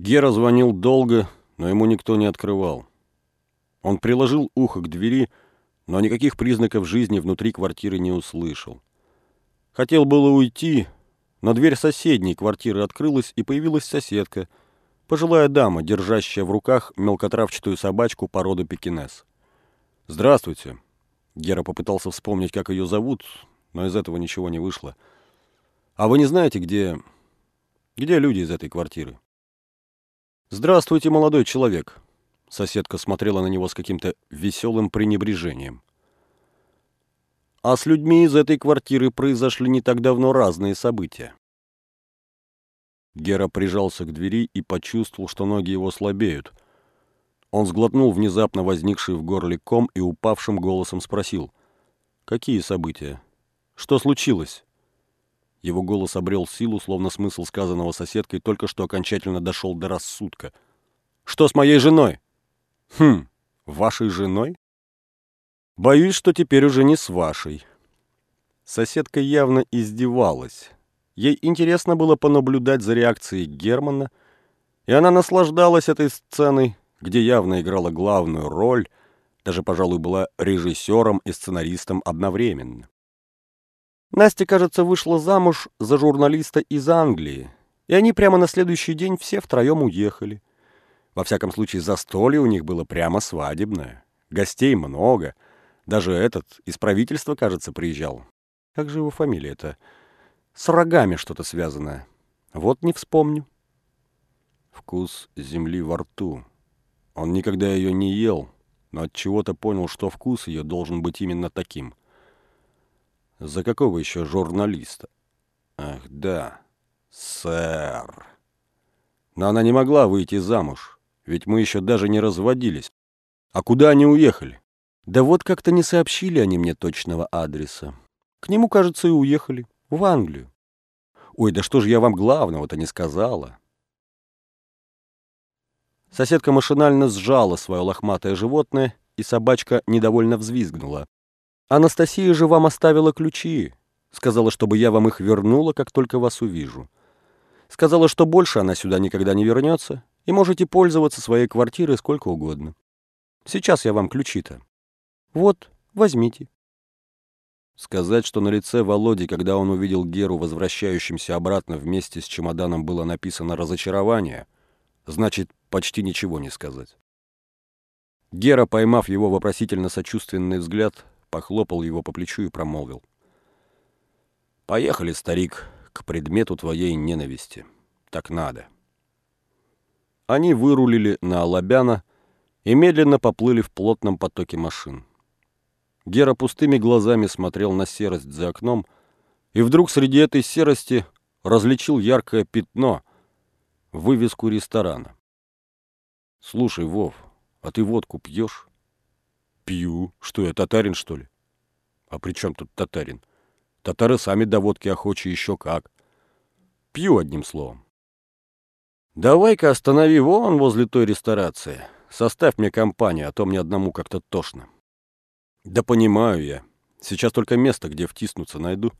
Гера звонил долго, но ему никто не открывал. Он приложил ухо к двери, но никаких признаков жизни внутри квартиры не услышал. Хотел было уйти, но дверь соседней квартиры открылась, и появилась соседка, пожилая дама, держащая в руках мелкотравчатую собачку породы пекинес. «Здравствуйте». Гера попытался вспомнить, как ее зовут, но из этого ничего не вышло. «А вы не знаете, где... где люди из этой квартиры?» «Здравствуйте, молодой человек», Соседка смотрела на него с каким-то веселым пренебрежением. А с людьми из этой квартиры произошли не так давно разные события. Гера прижался к двери и почувствовал, что ноги его слабеют. Он сглотнул внезапно возникший в горле ком и упавшим голосом спросил. «Какие события? Что случилось?» Его голос обрел силу, словно смысл сказанного соседкой только что окончательно дошел до рассудка. «Что с моей женой?» Хм, вашей женой? Боюсь, что теперь уже не с вашей. Соседка явно издевалась. Ей интересно было понаблюдать за реакцией Германа, и она наслаждалась этой сценой, где явно играла главную роль, даже, пожалуй, была режиссером и сценаристом одновременно. Настя, кажется, вышла замуж за журналиста из Англии, и они прямо на следующий день все втроем уехали. Во всяком случае, застолье у них было прямо свадебное. Гостей много. Даже этот из правительства, кажется, приезжал. Как же его фамилия-то? С рогами что-то связанное. Вот не вспомню. Вкус земли во рту. Он никогда ее не ел, но от чего-то понял, что вкус ее должен быть именно таким. За какого еще журналиста? Ах, да, сэр. Но она не могла выйти замуж. Ведь мы еще даже не разводились. А куда они уехали? Да вот как-то не сообщили они мне точного адреса. К нему, кажется, и уехали. В Англию. Ой, да что же я вам главного-то не сказала? Соседка машинально сжала свое лохматое животное, и собачка недовольно взвизгнула. «Анастасия же вам оставила ключи. Сказала, чтобы я вам их вернула, как только вас увижу. Сказала, что больше она сюда никогда не вернется, и можете пользоваться своей квартирой сколько угодно. Сейчас я вам ключи-то. Вот, возьмите. Сказать, что на лице Володи, когда он увидел Геру, возвращающимся обратно вместе с чемоданом, было написано «разочарование», значит, почти ничего не сказать. Гера, поймав его вопросительно-сочувственный взгляд, похлопал его по плечу и промолвил. «Поехали, старик, к предмету твоей ненависти. Так надо». Они вырулили на Алабяна и медленно поплыли в плотном потоке машин. Гера пустыми глазами смотрел на серость за окном, и вдруг среди этой серости различил яркое пятно, вывеску ресторана. «Слушай, Вов, а ты водку пьешь?» «Пью. Что я, татарин, что ли?» «А при чем тут татарин? Татары сами до водки охочи еще как. Пью одним словом». «Давай-ка останови вон возле той ресторации. Составь мне компанию, а то мне одному как-то тошно». «Да понимаю я. Сейчас только место, где втиснуться, найду».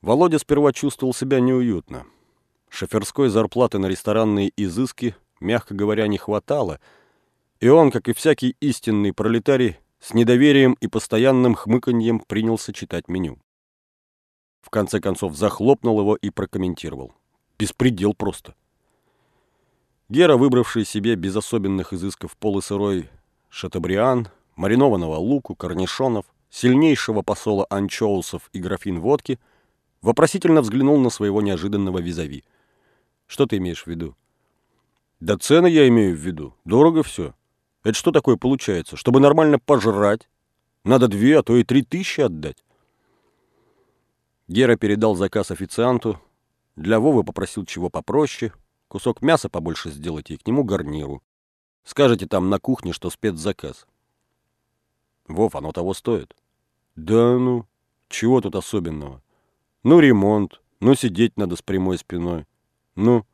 Володя сперва чувствовал себя неуютно. Шоферской зарплаты на ресторанные изыски, мягко говоря, не хватало, и он, как и всякий истинный пролетарий, с недоверием и постоянным хмыканьем принялся читать меню. В конце концов захлопнул его и прокомментировал. Беспредел просто. Гера, выбравший себе без особенных изысков полусырой шатабриан, маринованного луку, корнишонов, сильнейшего посола анчоусов и графин водки, вопросительно взглянул на своего неожиданного визави. Что ты имеешь в виду? Да цены я имею в виду. Дорого все. Это что такое получается? Чтобы нормально пожрать, надо две, а то и три тысячи отдать. Гера передал заказ официанту, для Вовы попросил чего попроще, кусок мяса побольше сделайте и к нему гарниру. Скажете там на кухне, что спецзаказ. Вов, оно того стоит. Да ну, чего тут особенного? Ну, ремонт, ну, сидеть надо с прямой спиной. Ну.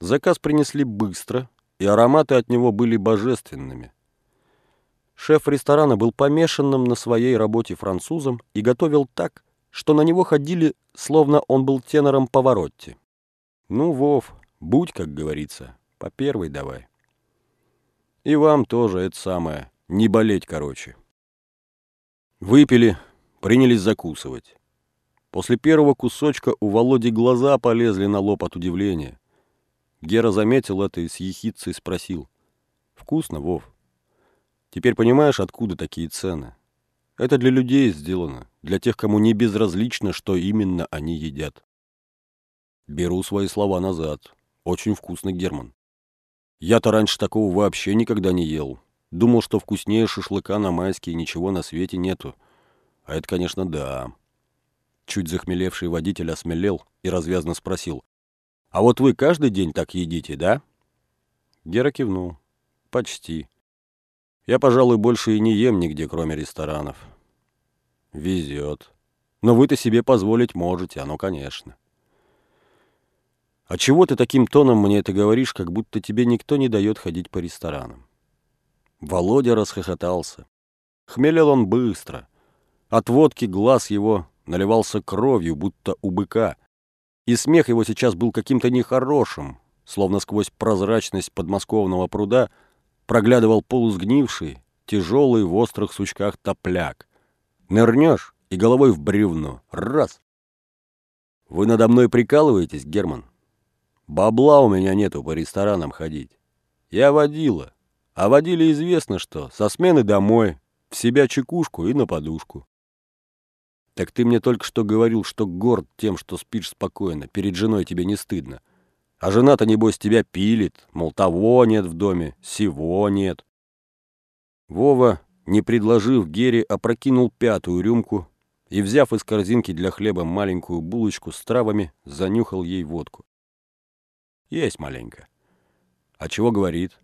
Заказ принесли быстро, и ароматы от него были божественными. Шеф ресторана был помешанным на своей работе французом и готовил так, что на него ходили, словно он был тенором Поворотти. «Ну, Вов, Будь, как говорится, по первой давай. И вам тоже это самое, не болеть, короче. Выпили, принялись закусывать. После первого кусочка у Володи глаза полезли на лоб от удивления. Гера заметил это и с ехидцей спросил. «Вкусно, Вов? Теперь понимаешь, откуда такие цены? Это для людей сделано, для тех, кому не безразлично, что именно они едят». Беру свои слова назад. Очень вкусно, Герман. Я-то раньше такого вообще никогда не ел. Думал, что вкуснее шашлыка на майские ничего на свете нету. А это, конечно, да. Чуть захмелевший водитель осмелел и развязно спросил. «А вот вы каждый день так едите, да?» Гера кивнул. «Почти. Я, пожалуй, больше и не ем нигде, кроме ресторанов». «Везет. Но вы-то себе позволить можете, оно, конечно». «А чего ты таким тоном мне это говоришь, как будто тебе никто не дает ходить по ресторанам?» Володя расхохотался. Хмелел он быстро. От водки глаз его наливался кровью, будто у быка. И смех его сейчас был каким-то нехорошим, словно сквозь прозрачность подмосковного пруда проглядывал полусгнивший, тяжелый в острых сучках топляк. Нырнешь и головой в бревно. Раз! Вы надо мной прикалываетесь, Герман? Бабла у меня нету по ресторанам ходить. Я водила. А водили известно что. Со смены домой, в себя чекушку и на подушку. Так ты мне только что говорил, что горд тем, что спишь спокойно, перед женой тебе не стыдно. А жена-то, небось, тебя пилит, мол, того нет в доме, сего нет. Вова, не предложив Гере, опрокинул пятую рюмку и, взяв из корзинки для хлеба маленькую булочку с травами, занюхал ей водку. Есть маленько. А чего говорит?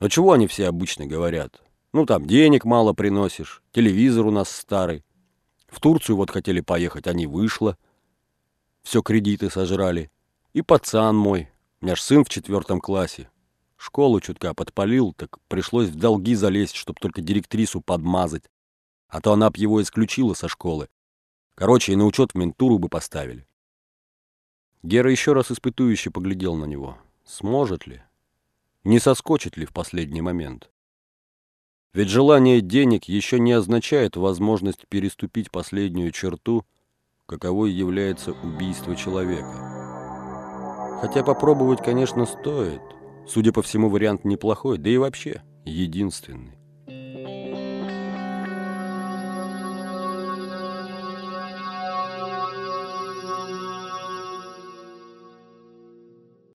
Ну чего они все обычно говорят? Ну там денег мало приносишь, телевизор у нас старый. В Турцию вот хотели поехать, а не вышло. Все кредиты сожрали. И пацан мой, у меня ж сын в четвертом классе. Школу чутка подпалил, так пришлось в долги залезть, чтоб только директрису подмазать. А то она б его исключила со школы. Короче, и на учет в ментуру бы поставили. Гера еще раз испытующе поглядел на него. Сможет ли? Не соскочит ли в последний момент? Ведь желание денег еще не означает возможность переступить последнюю черту, каковой является убийство человека. Хотя попробовать, конечно, стоит. Судя по всему, вариант неплохой, да и вообще единственный.